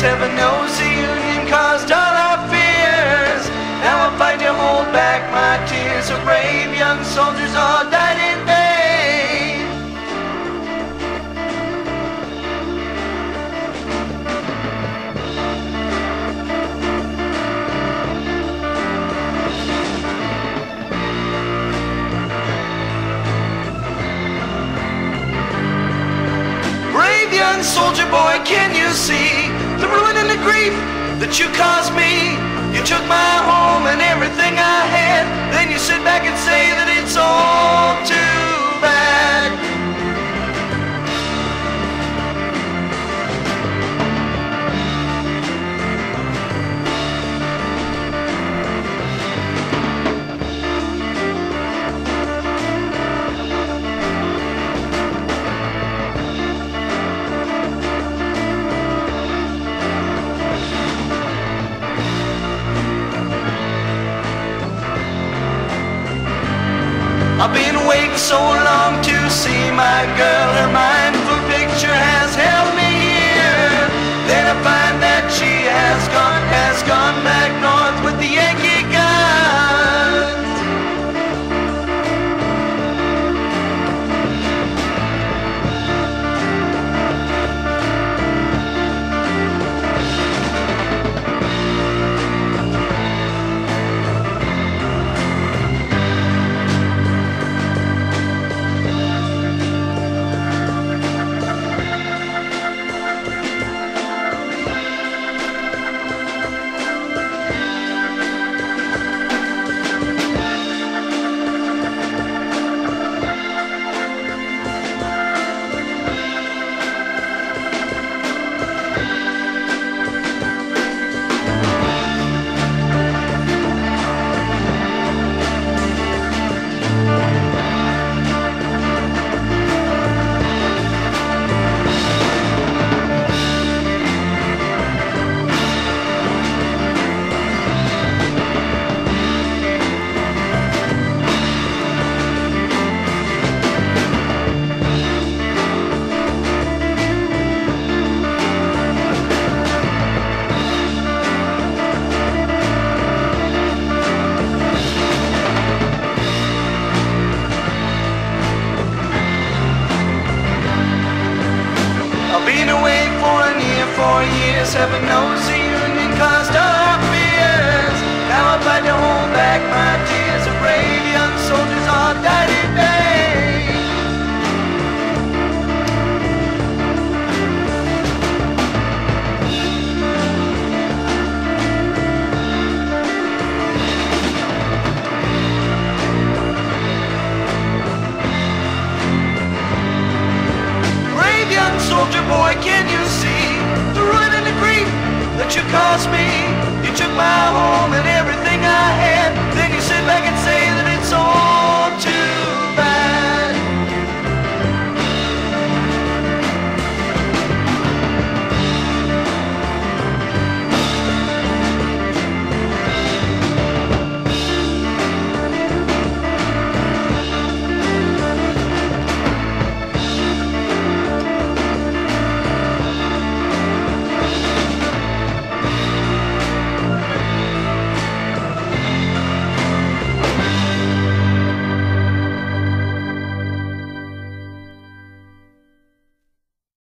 Heaven knows the union caused all our fears. Now I fight to hold back my tears. A brave young soldiers all died in vain. Brave young soldier boy, can you see the ruin and the grief that you caused me? You took my home and everything Waiting so long to see my girl. Her mindful picture been away for a near four years. Heaven knows the union caused our fears. Now I fight to hold caused me? You took my home